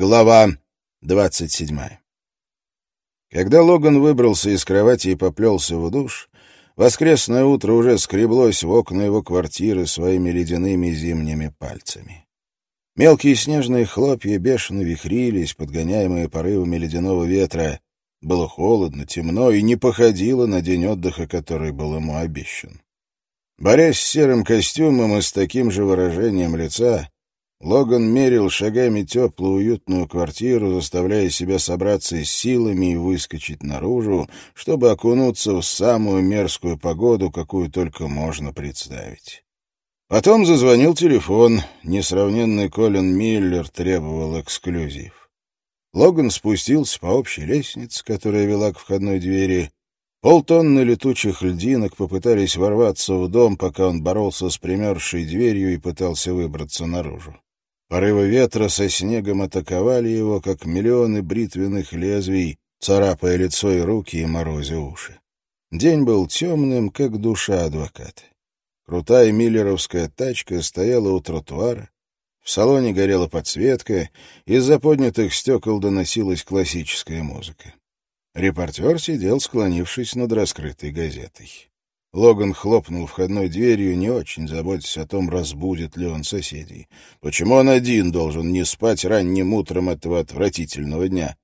Глава двадцать седьмая. Когда Логан выбрался из кровати и поплелся в душ, воскресное утро уже скреблось в окна его квартиры своими ледяными зимними пальцами. Мелкие снежные хлопья бешено вихрились, подгоняемые порывами ледяного ветра. Было холодно, темно и не походило на день отдыха, который был ему обещан. Борясь с серым костюмом и с таким же выражением лица, Логан мерил шагами теплую уютную квартиру, заставляя себя собраться с силами и выскочить наружу, чтобы окунуться в самую мерзкую погоду, какую только можно представить. Потом зазвонил телефон. Несравненный Колин Миллер требовал эксклюзив. Логан спустился по общей лестнице, которая вела к входной двери, Полтонны летучих льдинок попытались ворваться в дом, пока он боролся с примерзшей дверью и пытался выбраться наружу. Порывы ветра со снегом атаковали его, как миллионы бритвенных лезвий, царапая лицо и руки и морозя уши. День был темным, как душа адвоката. Крутая миллеровская тачка стояла у тротуара. В салоне горела подсветка, из-за поднятых стекол доносилась классическая музыка. Репортер сидел, склонившись над раскрытой газетой. Логан хлопнул входной дверью, не очень заботясь о том, разбудит ли он соседей. Почему он один должен не спать ранним утром этого отвратительного дня?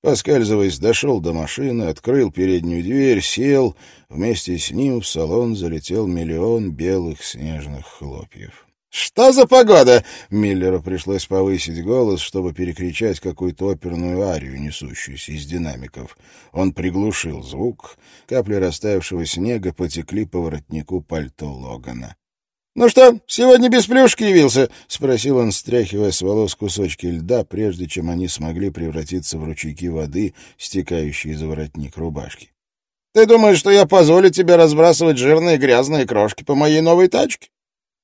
Поскальзываясь, дошел до машины, открыл переднюю дверь, сел. Вместе с ним в салон залетел миллион белых снежных хлопьев. «Что за погода?» Миллеру пришлось повысить голос, чтобы перекричать какую-то оперную арию, несущуюся из динамиков. Он приглушил звук. Капли растаявшего снега потекли по воротнику пальто Логана. «Ну что, сегодня без плюшки явился?» — спросил он, стряхивая с волос кусочки льда, прежде чем они смогли превратиться в ручейки воды, стекающие за воротник рубашки. «Ты думаешь, что я позволю тебе разбрасывать жирные грязные крошки по моей новой тачке?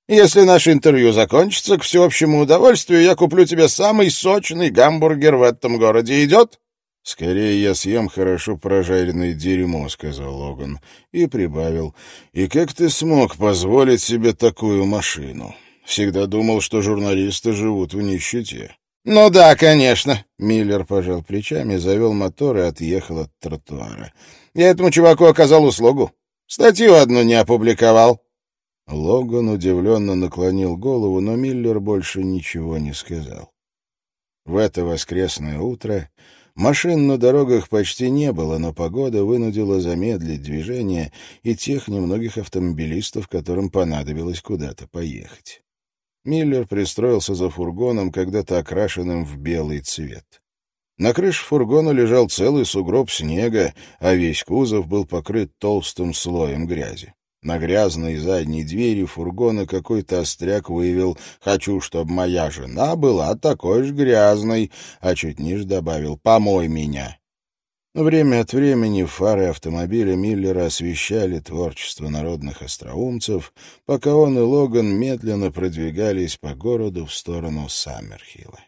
Если наше интервью закончится, к всеобщему удовольствию я куплю тебе самый сочный гамбургер в этом городе. Идет?» «Скорее я съем хорошо прожаренное дерьмо», — сказал Логан. И прибавил. «И как ты смог позволить себе такую машину? Всегда думал, что журналисты живут в нищете». «Ну да, конечно». Миллер пожал плечами, завел мотор и отъехал от тротуара. «Я этому чуваку оказал услугу. Статью одну не опубликовал». Логан удивленно наклонил голову, но Миллер больше ничего не сказал. В это воскресное утро машин на дорогах почти не было, но погода вынудила замедлить движение и тех немногих автомобилистов, которым понадобилось куда-то поехать. Миллер пристроился за фургоном, когда-то окрашенным в белый цвет. На крыше фургона лежал целый сугроб снега, а весь кузов был покрыт толстым слоем грязи. На грязной задней двери фургона какой-то остряк выявил «Хочу, чтобы моя жена была такой же грязной», а чуть ниже добавил «Помой меня». Время от времени фары автомобиля Миллера освещали творчество народных остроумцев, пока он и Логан медленно продвигались по городу в сторону Саммерхилла.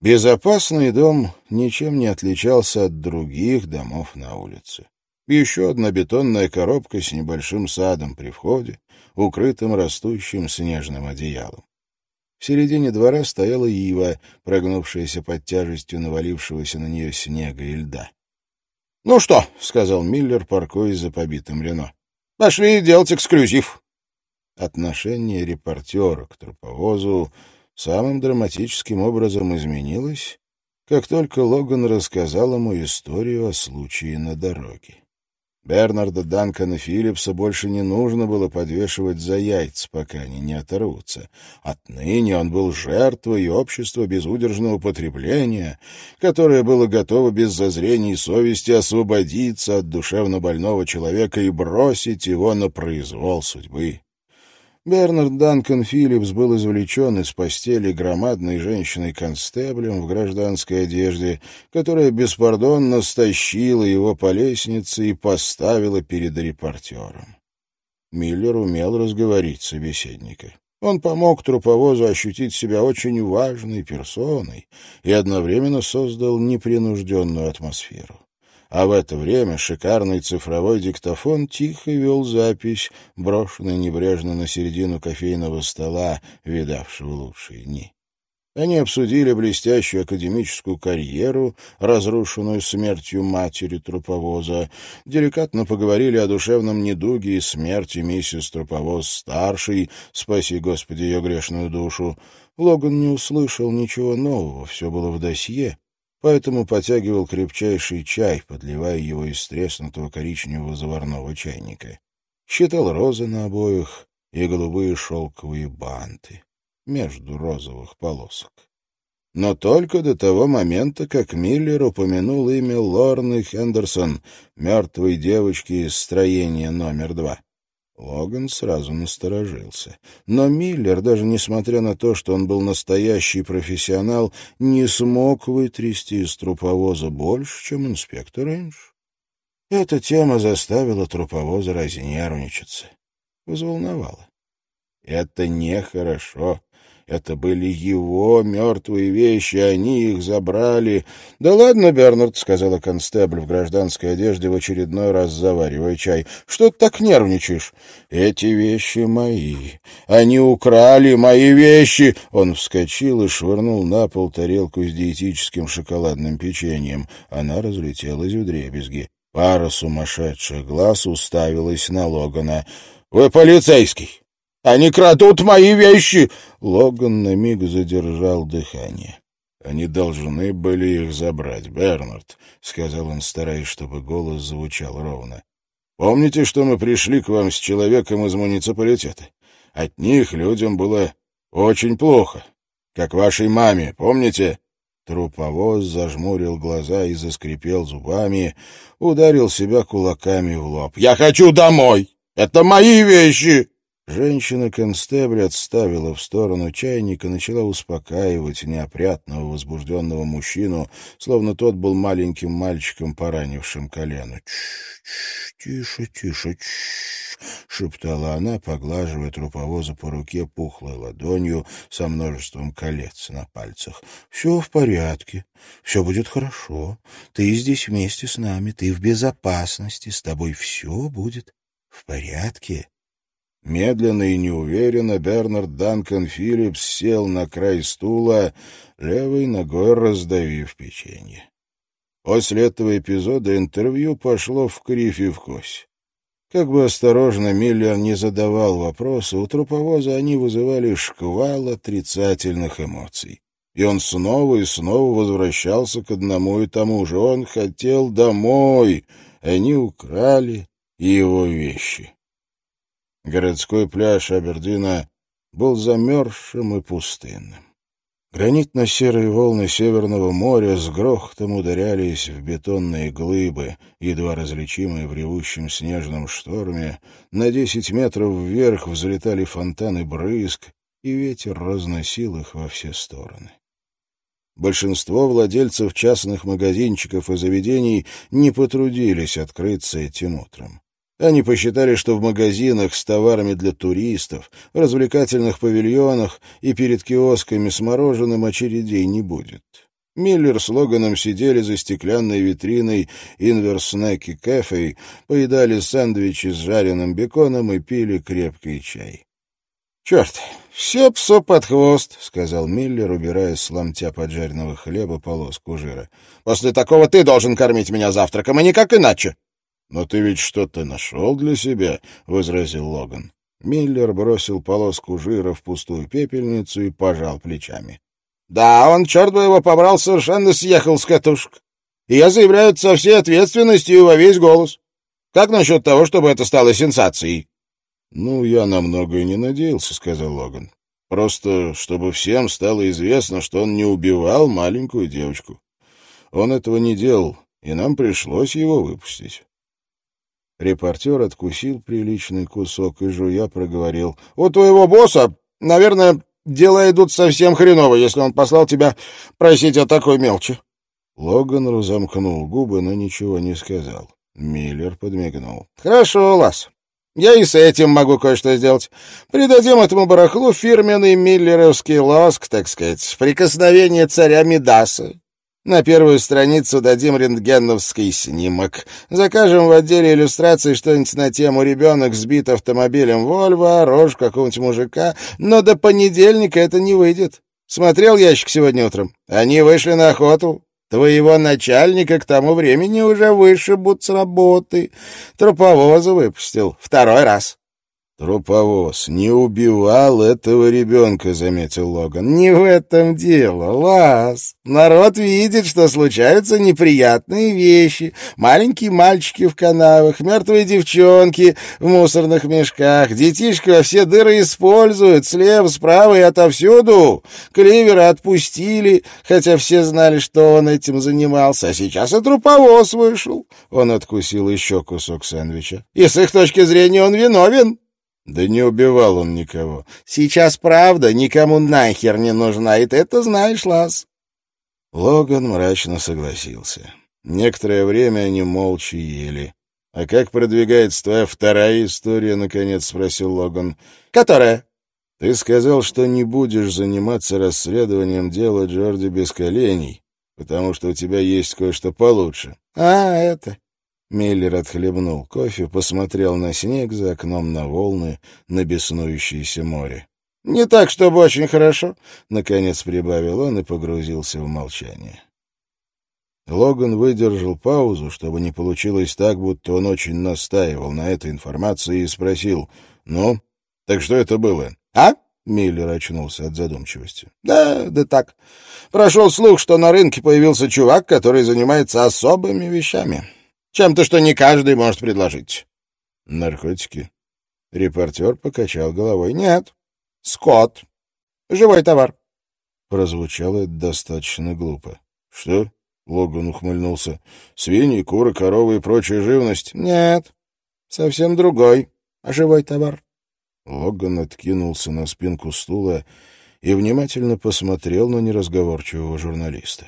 Безопасный дом ничем не отличался от других домов на улице еще одна бетонная коробка с небольшим садом при входе, укрытым растущим снежным одеялом. В середине двора стояла ива, прогнувшаяся под тяжестью навалившегося на нее снега и льда. — Ну что, — сказал Миллер, паркуясь за побитым Рено, — пошли делать эксклюзив. Отношение репортера к труповозу самым драматическим образом изменилось, как только Логан рассказал ему историю о случае на дороге. Бернарда Данкана Филлипса больше не нужно было подвешивать за яйца, пока они не оторвутся. Отныне он был жертвой общества безудержного потребления, которое было готово без зазрений совести освободиться от душевно больного человека и бросить его на произвол судьбы. Бернард Данкан Филлипс был извлечен из постели громадной женщиной-констеблем в гражданской одежде, которая беспардонно стащила его по лестнице и поставила перед репортером. Миллер умел разговорить собеседника. Он помог труповозу ощутить себя очень важной персоной и одновременно создал непринужденную атмосферу а в это время шикарный цифровой диктофон тихо вел запись, брошенный небрежно на середину кофейного стола, видавшего лучшие дни. Они обсудили блестящую академическую карьеру, разрушенную смертью матери труповоза, деликатно поговорили о душевном недуге и смерти миссис Труповоз-старшей, спаси, Господи, ее грешную душу. Логан не услышал ничего нового, все было в досье, поэтому потягивал крепчайший чай, подливая его из треснутого коричневого заварного чайника. Считал розы на обоих и голубые шелковые банты между розовых полосок. Но только до того момента, как Миллер упомянул имя Лорны Хендерсон, мертвой девочки из строения номер два. Логан сразу насторожился. Но Миллер, даже несмотря на то, что он был настоящий профессионал, не смог вытрясти из труповоза больше, чем инспектор Эндж. Эта тема заставила труповоза разнервничаться, взволновала. Это нехорошо. Это были его мертвые вещи, они их забрали. — Да ладно, Бернард, — сказала констебль в гражданской одежде, в очередной раз заваривая чай. — Что ты так нервничаешь? — Эти вещи мои. Они украли мои вещи. Он вскочил и швырнул на пол тарелку с диетическим шоколадным печеньем. Она разлетелась в дребезги. Пара сумасшедших глаз уставилась на Логана. — Вы полицейский! Они крадут мои вещи!» Логан на миг задержал дыхание. «Они должны были их забрать, Бернард», — сказал он, стараясь, чтобы голос звучал ровно. «Помните, что мы пришли к вам с человеком из муниципалитета? От них людям было очень плохо. Как вашей маме, помните?» Труповоз зажмурил глаза и заскрипел зубами, ударил себя кулаками в лоб. «Я хочу домой! Это мои вещи!» Женщина-констебль отставила в сторону чайника, начала успокаивать неопрятного, возбужденного мужчину, словно тот был маленьким мальчиком, поранившим колено. «Тише, тише, тише!» — шептала она, поглаживая труповоза по руке пухлой ладонью со множеством колец на пальцах. «Все в порядке, все будет хорошо. Ты здесь вместе с нами, ты в безопасности, с тобой все будет в порядке». Медленно и неуверенно Бернард Данкан Филлипс сел на край стула, левой ногой раздавив печенье. После этого эпизода интервью пошло в кривь и в кось. Как бы осторожно Миллер не задавал вопросы, у труповоза они вызывали шквал отрицательных эмоций. И он снова и снова возвращался к одному и тому же. Он хотел домой. Они украли его вещи. Городской пляж Абердина был замерзшим и пустынным. Гранитно-серые волны Северного моря с грохотом ударялись в бетонные глыбы, едва различимые в ревущем снежном шторме. На десять метров вверх взлетали фонтаны брызг, и ветер разносил их во все стороны. Большинство владельцев частных магазинчиков и заведений не потрудились открыться этим утром. Они посчитали, что в магазинах с товарами для туристов, в развлекательных павильонах и перед киосками с мороженым очередей не будет. Миллер с Логаном сидели за стеклянной витриной Инверснеки Кафе, поедали сэндвичи с жареным беконом и пили крепкий чай. «Черт, все псо под хвост», — сказал Миллер, убирая с ломтя поджаренного хлеба полоску жира. «После такого ты должен кормить меня завтраком, и никак иначе». «Но ты ведь что-то нашел для себя», — возразил Логан. Миллер бросил полоску жира в пустую пепельницу и пожал плечами. «Да, он, черт бы его побрал, совершенно съехал с катушек. И я заявляю со всей ответственностью во весь голос. Как насчет того, чтобы это стало сенсацией?» «Ну, я на многое не надеялся», — сказал Логан. «Просто, чтобы всем стало известно, что он не убивал маленькую девочку. Он этого не делал, и нам пришлось его выпустить». Репортер откусил приличный кусок и, жуя, проговорил. — У твоего босса, наверное, дела идут совсем хреново, если он послал тебя просить о такой мелочи. Логан разомкнул губы, но ничего не сказал. Миллер подмигнул. — Хорошо, Лас. Я и с этим могу кое-что сделать. Придадим этому барахлу фирменный миллеровский лоск, так сказать, прикосновение царя Мидаса. На первую страницу дадим рентгеновский снимок. Закажем в отделе иллюстраций что-нибудь на тему «Ребенок сбит автомобилем Вольво», «Рожь какого-нибудь мужика», но до понедельника это не выйдет. Смотрел ящик сегодня утром. Они вышли на охоту. Твоего начальника к тому времени уже вышибут с работы. Труповоза выпустил. Второй раз. «Труповоз не убивал этого ребенка», — заметил Логан. «Не в этом дело, Лас. Народ видит, что случаются неприятные вещи. Маленькие мальчики в канавах, мертвые девчонки в мусорных мешках. Детишки во все дыры используют, слева, справа и отовсюду. Кливера отпустили, хотя все знали, что он этим занимался. А сейчас и труповоз вышел». Он откусил еще кусок сэндвича. «И с их точки зрения он виновен». Да не убивал он никого. Сейчас правда никому нахер не нужна, и ты это знаешь, Лас. Логан мрачно согласился. Некоторое время они молча ели. «А как продвигается твоя вторая история?» — наконец спросил Логан. «Которая?» «Ты сказал, что не будешь заниматься расследованием дела Джорди без коленей, потому что у тебя есть кое-что получше». «А, это...» Миллер отхлебнул кофе, посмотрел на снег за окном, на волны, на беснующееся море. «Не так, чтобы очень хорошо», — наконец прибавил он и погрузился в молчание. Логан выдержал паузу, чтобы не получилось так, будто он очень настаивал на этой информации, и спросил, «Ну, так что это было?» «А?» — Миллер очнулся от задумчивости. «Да, да так. Прошел слух, что на рынке появился чувак, который занимается особыми вещами. Чем-то, что не каждый может предложить. Наркотики? Репортер покачал головой. Нет. Скот. Живой товар. Прозвучало это достаточно глупо. Что? Логан ухмыльнулся. Свиньи, куры, коровы и прочая живность? Нет. Совсем другой. А живой товар? Логан откинулся на спинку стула и внимательно посмотрел на неразговорчивого журналиста.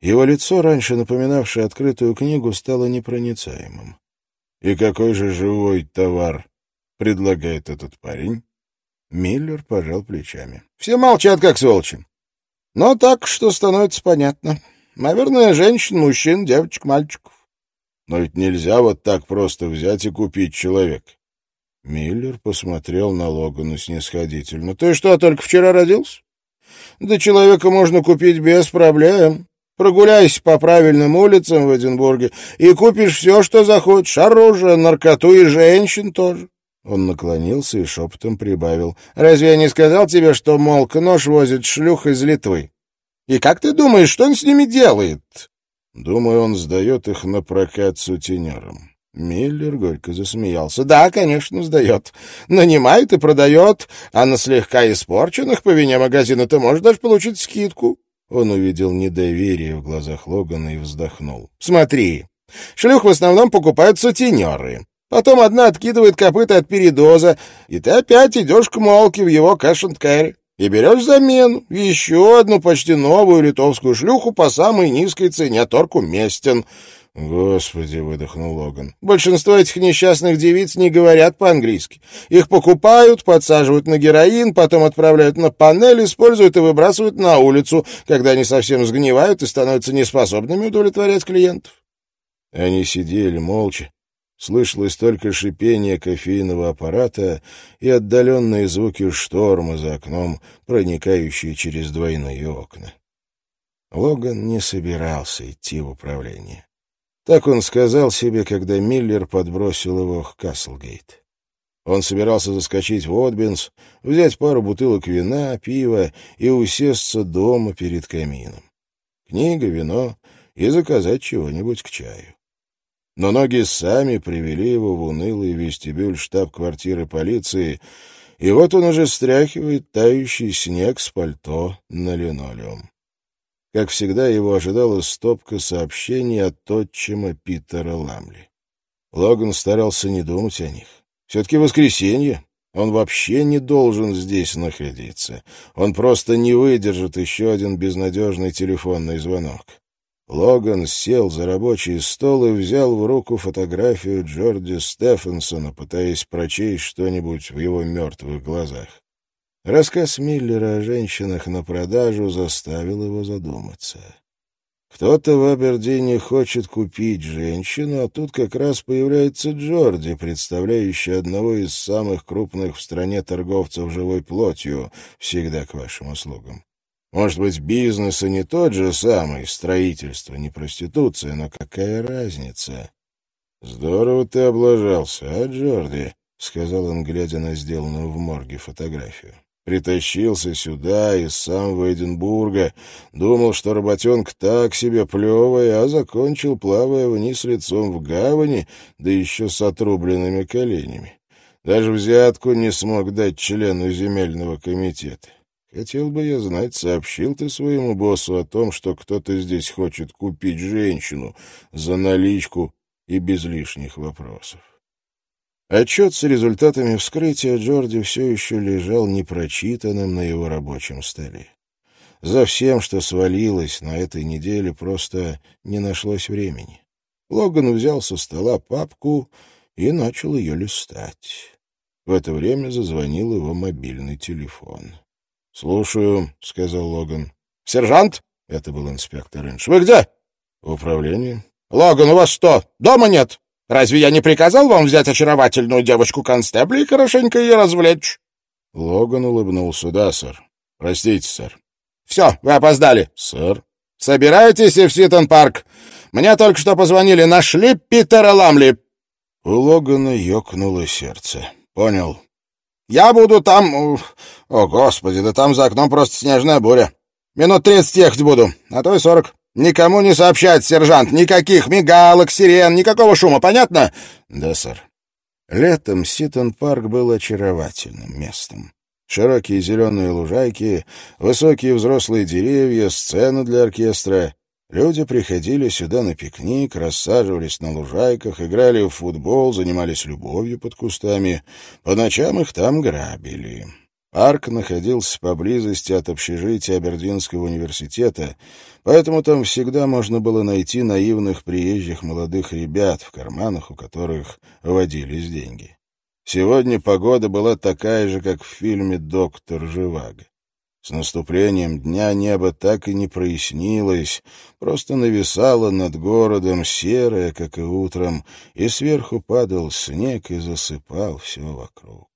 Его лицо, раньше напоминавшее открытую книгу, стало непроницаемым. «И какой же живой товар предлагает этот парень?» Миллер пожал плечами. «Все молчат, как сволочи. Но так, что становится понятно. Наверное, женщин, мужчин, девочек, мальчиков. Но ведь нельзя вот так просто взять и купить человека». Миллер посмотрел на Логана снисходительно. «Ты что, только вчера родился? Да человека можно купить без проблем. Прогуляйся по правильным улицам в Эдинбурге и купишь все, что захочешь. Оружие, наркоту и женщин тоже. Он наклонился и шепотом прибавил. «Разве я не сказал тебе, что, мол, нож возит шлюх из Литвы? И как ты думаешь, что он с ними делает?» «Думаю, он сдает их на прокат сутенерам». Миллер горько засмеялся. «Да, конечно, сдает. Нанимает и продает, а на слегка испорченных по вине магазина ты можешь даже получить скидку». Он увидел недоверие в глазах Логана и вздохнул. «Смотри, шлюх в основном покупают сутенеры. Потом одна откидывает копыта от передоза, и ты опять идешь к Молке в его кэш и берешь замену, еще одну почти новую литовскую шлюху по самой низкой цене, торг уместен. «Господи!» — выдохнул Логан. «Большинство этих несчастных девиц не говорят по-английски. Их покупают, подсаживают на героин, потом отправляют на панель, используют и выбрасывают на улицу, когда они совсем сгнивают и становятся неспособными удовлетворять клиентов». Они сидели молча. Слышалось только шипение кофейного аппарата и отдаленные звуки шторма за окном, проникающие через двойные окна. Логан не собирался идти в управление. Так он сказал себе, когда Миллер подбросил его к Каслгейт. Он собирался заскочить в Отбинс, взять пару бутылок вина, пива и усесться дома перед камином. Книга, вино и заказать чего-нибудь к чаю. Но ноги сами привели его в унылый вестибюль штаб-квартиры полиции, и вот он уже стряхивает тающий снег с пальто на линолеум. Как всегда, его ожидала стопка сообщений от отчима Питера Ламли. Логан старался не думать о них. Все-таки воскресенье. Он вообще не должен здесь находиться. Он просто не выдержит еще один безнадежный телефонный звонок. Логан сел за рабочий стол и взял в руку фотографию Джорди Стефенсона, пытаясь прочесть что-нибудь в его мертвых глазах. Рассказ Миллера о женщинах на продажу заставил его задуматься. Кто-то в Абердине хочет купить женщину, а тут как раз появляется Джорди, представляющий одного из самых крупных в стране торговцев живой плотью, всегда к вашим услугам. Может быть, бизнес и не тот же самый, строительство, не проституция, но какая разница? Здорово ты облажался, а, Джорди? — сказал он, глядя на сделанную в морге фотографию. Притащился сюда из самого Эдинбурга, думал, что работенка так себе плевая, а закончил, плавая вниз лицом в гавани, да еще с отрубленными коленями. Даже взятку не смог дать члену земельного комитета. Хотел бы я знать, сообщил ты своему боссу о том, что кто-то здесь хочет купить женщину за наличку и без лишних вопросов. Отчет с результатами вскрытия Джорди все еще лежал непрочитанным на его рабочем столе. За всем, что свалилось на этой неделе, просто не нашлось времени. Логан взял со стола папку и начал ее листать. В это время зазвонил его мобильный телефон. «Слушаю», — сказал Логан. «Сержант?» — это был инспектор Инш. «Вы где?» «В управлении». «Логан, у вас что, дома нет?» Разве я не приказал вам взять очаровательную девочку-констебля и хорошенько ее развлечь?» Логан улыбнулся. «Да, сэр. Простите, сэр». «Все, вы опоздали». «Сэр». «Собирайтесь и в Ситон-парк. Мне только что позвонили. Нашли Питера Ламли». У Логана ёкнуло сердце. «Понял». «Я буду там... О, господи, да там за окном просто снежная буря. Минут тридцать ехать буду, а то и сорок. «Никому не сообщать, сержант! Никаких мигалок, сирен, никакого шума, понятно?» «Да, сэр». Летом Ситон-парк был очаровательным местом. Широкие зеленые лужайки, высокие взрослые деревья, сцена для оркестра. Люди приходили сюда на пикник, рассаживались на лужайках, играли в футбол, занимались любовью под кустами. По ночам их там грабили. Парк находился поблизости от общежития Абердинского университета, поэтому там всегда можно было найти наивных приезжих молодых ребят, в карманах у которых водились деньги. Сегодня погода была такая же, как в фильме «Доктор Живаго». С наступлением дня небо так и не прояснилось, просто нависало над городом серое, как и утром, и сверху падал снег и засыпал все вокруг.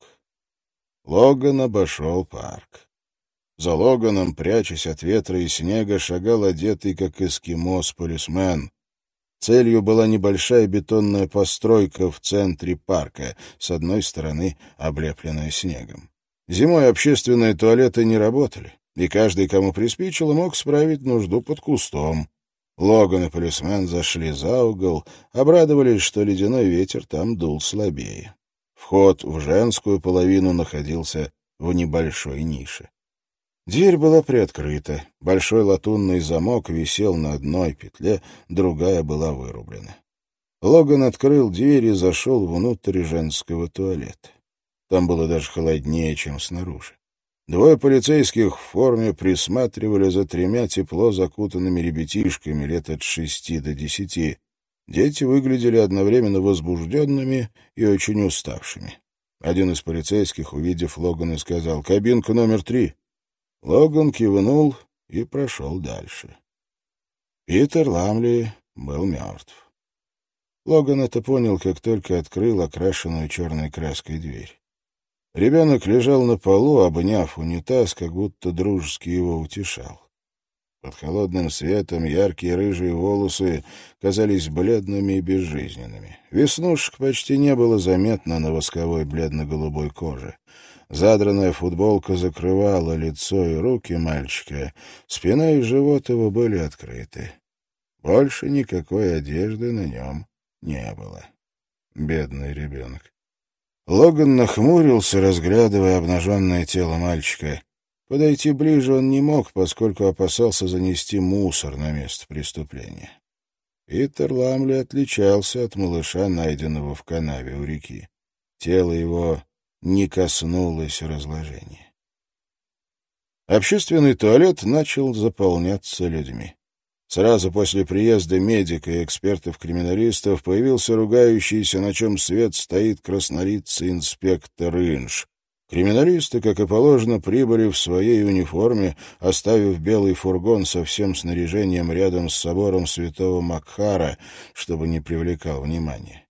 Логан обошел парк. За Логаном, прячась от ветра и снега, шагал одетый, как эскимос-полисмен. Целью была небольшая бетонная постройка в центре парка, с одной стороны облепленная снегом. Зимой общественные туалеты не работали, и каждый, кому приспичило, мог справить нужду под кустом. Логан и полисмен зашли за угол, обрадовались, что ледяной ветер там дул слабее. Вход в женскую половину находился в небольшой нише. Дверь была приоткрыта, большой латунный замок висел на одной петле, другая была вырублена. Логан открыл дверь и зашел внутрь женского туалета. Там было даже холоднее, чем снаружи. Двое полицейских в форме присматривали за тремя тепло закутанными ребятишками лет от шести до десяти. Дети выглядели одновременно возбужденными и очень уставшими. Один из полицейских, увидев Логана, сказал «Кабинка номер три». Логан кивнул и прошел дальше. Питер Ламли был мертв. Логан это понял, как только открыл окрашенную черной краской дверь. Ребенок лежал на полу, обняв унитаз, как будто дружески его утешал. Под холодным светом яркие рыжие волосы казались бледными и безжизненными. Веснушек почти не было заметно на восковой бледно-голубой коже. Задранная футболка закрывала лицо и руки мальчика, спина и живот его были открыты. Больше никакой одежды на нем не было. Бедный ребенок. Логан нахмурился, разглядывая обнаженное тело мальчика. Подойти ближе он не мог, поскольку опасался занести мусор на место преступления. Питер Ламли отличался от малыша, найденного в канаве у реки. Тело его не коснулось разложения. Общественный туалет начал заполняться людьми. Сразу после приезда медика и экспертов-криминалистов появился ругающийся, на чем свет стоит краснолицый инспектор Инш. Криминалисты, как и положено, прибыли в своей униформе, оставив белый фургон со всем снаряжением рядом с собором святого Макхара, чтобы не привлекал внимания.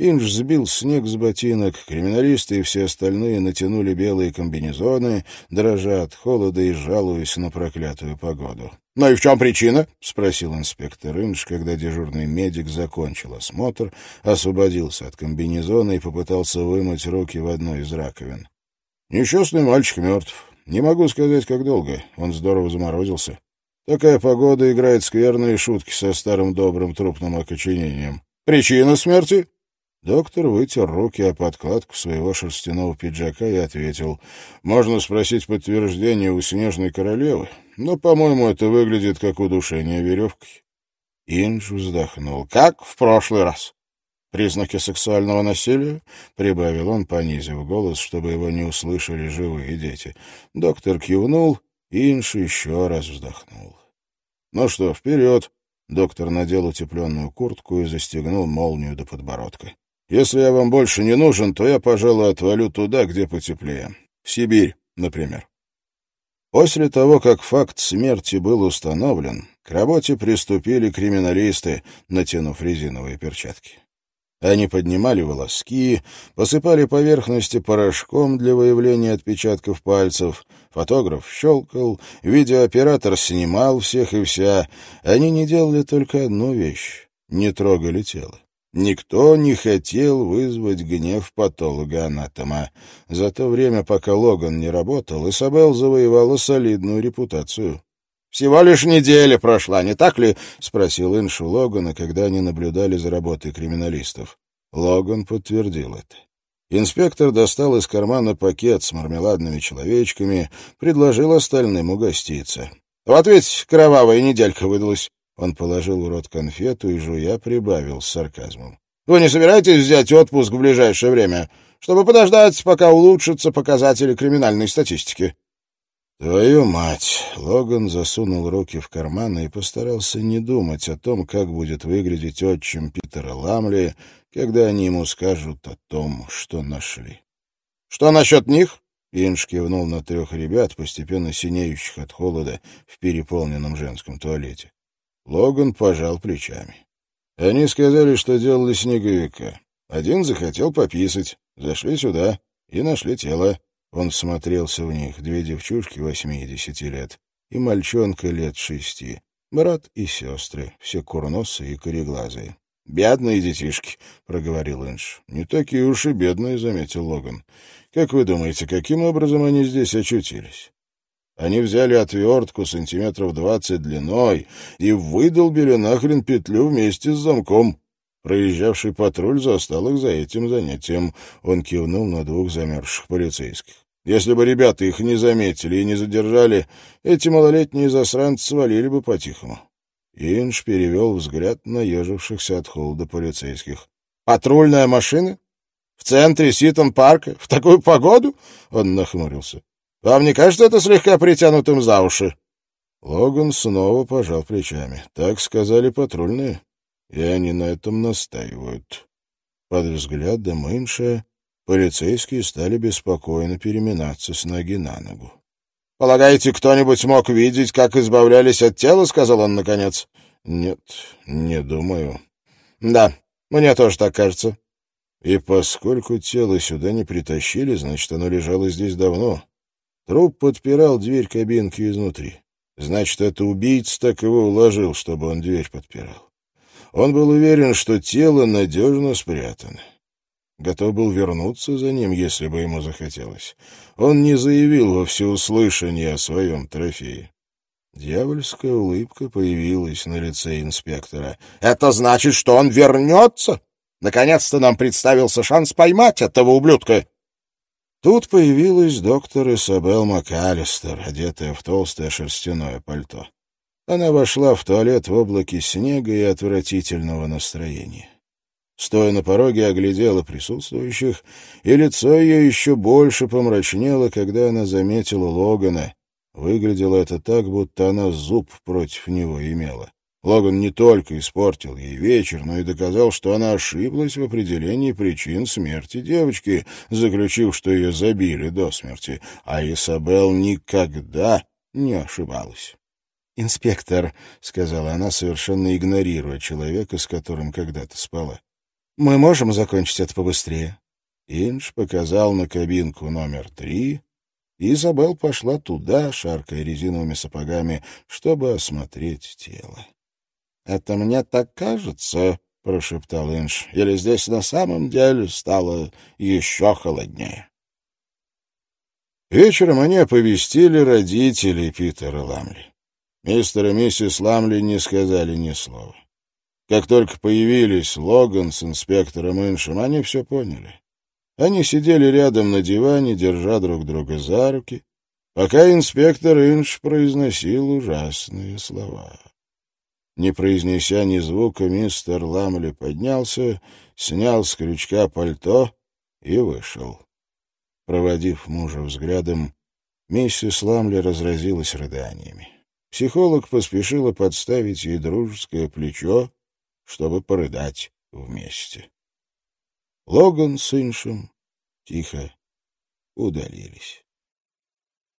Инж сбил снег с ботинок, криминалисты и все остальные натянули белые комбинезоны, дрожа от холода и жалуясь на проклятую погоду. «Ну и в чем причина?» — спросил инспектор Инж, когда дежурный медик закончил осмотр, освободился от комбинезона и попытался вымыть руки в одной из раковин. «Несчастный мальчик мертв. Не могу сказать, как долго. Он здорово заморозился. Такая погода играет скверные шутки со старым добрым трупным окоченением. Причина смерти?» Доктор вытер руки о подкладку своего шерстяного пиджака и ответил. «Можно спросить подтверждение у снежной королевы, но, по-моему, это выглядит как удушение веревкой». Индж вздохнул. «Как в прошлый раз?» «Признаки сексуального насилия?» — прибавил он, понизив голос, чтобы его не услышали живые дети. Доктор кивнул, Инж еще раз вздохнул. «Ну что, вперед!» Доктор надел утепленную куртку и застегнул молнию до подбородка. Если я вам больше не нужен, то я, пожалуй, отвалю туда, где потеплее. В Сибирь, например. После того, как факт смерти был установлен, к работе приступили криминалисты, натянув резиновые перчатки. Они поднимали волоски, посыпали поверхности порошком для выявления отпечатков пальцев, фотограф щелкал, видеооператор снимал всех и вся. Они не делали только одну вещь — не трогали тело. Никто не хотел вызвать гнев патолога-анатома. За то время, пока Логан не работал, Исабел завоевала солидную репутацию. «Всего лишь неделя прошла, не так ли?» — спросил Инш у Логана, когда они наблюдали за работой криминалистов. Логан подтвердил это. Инспектор достал из кармана пакет с мармеладными человечками, предложил остальным угоститься. «Вот ведь кровавая неделька выдалась. Он положил в рот конфету и, жуя, прибавил с сарказмом. «Вы не собираетесь взять отпуск в ближайшее время, чтобы подождать, пока улучшатся показатели криминальной статистики?» «Твою мать!» — Логан засунул руки в карманы и постарался не думать о том, как будет выглядеть отчим Питера Ламли, когда они ему скажут о том, что нашли. «Что насчет них?» — Инш кивнул на трех ребят, постепенно синеющих от холода в переполненном женском туалете. Логан пожал плечами. Они сказали, что делали снеговика. Один захотел пописать. Зашли сюда и нашли тело. Он смотрелся в них. Две девчушки восьмидесяти лет и мальчонка лет шести. Брат и сестры, все курносые и кореглазые. «Бедные детишки», — проговорил Инш. «Не такие уж и бедные», — заметил Логан. «Как вы думаете, каким образом они здесь очутились?» Они взяли отвертку сантиметров двадцать длиной и выдолбили нахрен петлю вместе с замком. Проезжавший патруль застал их за этим занятием. Он кивнул на двух замерзших полицейских. Если бы ребята их не заметили и не задержали, эти малолетние засранцы свалили бы по-тихому. Инж перевел взгляд на ежившихся от холода полицейских. «Патрульная машина? В центре Ситон-парка? В такую погоду?» Он нахмурился. Вам не кажется это слегка притянутым за уши?» Логан снова пожал плечами. «Так сказали патрульные, и они на этом настаивают». Под взглядом Инша полицейские стали беспокойно переминаться с ноги на ногу. «Полагаете, кто-нибудь мог видеть, как избавлялись от тела?» — сказал он наконец. «Нет, не думаю». «Да, мне тоже так кажется». «И поскольку тело сюда не притащили, значит, оно лежало здесь давно. Труп подпирал дверь кабинки изнутри. Значит, это убийца так его уложил, чтобы он дверь подпирал. Он был уверен, что тело надежно спрятано. Готов был вернуться за ним, если бы ему захотелось. Он не заявил во всеуслышание о своем трофее. Дьявольская улыбка появилась на лице инспектора. «Это значит, что он вернется? Наконец-то нам представился шанс поймать этого ублюдка!» Тут появилась доктор Исабел МакАлистер, одетая в толстое шерстяное пальто. Она вошла в туалет в облаке снега и отвратительного настроения. Стоя на пороге, оглядела присутствующих, и лицо ее еще больше помрачнело, когда она заметила Логана. Выглядело это так, будто она зуб против него имела. Логан не только испортил ей вечер, но и доказал, что она ошиблась в определении причин смерти девочки, заключив, что ее забили до смерти, а Исабел никогда не ошибалась. «Инспектор», — сказала она, совершенно игнорируя человека, с которым когда-то спала, Мы можем закончить это побыстрее?» Инж показал на кабинку номер три, и Изабелл пошла туда, шаркая резиновыми сапогами, чтобы осмотреть тело. «Это мне так кажется», — прошептал Инж, — «или здесь на самом деле стало еще холоднее». Вечером они оповестили родителей Питера Ламли. Мистер и миссис Ламли не сказали ни слова. Как только появились Логан с инспектором Иншем, они все поняли. Они сидели рядом на диване, держа друг друга за руки, пока инспектор Инш произносил ужасные слова. Не произнеся ни звука, мистер Ламли поднялся, снял с крючка пальто и вышел. Проводив мужа взглядом, миссис Ламли разразилась рыданиями. Психолог поспешила подставить ей дружеское плечо, чтобы порыдать вместе. Логан с Иншем тихо удалились.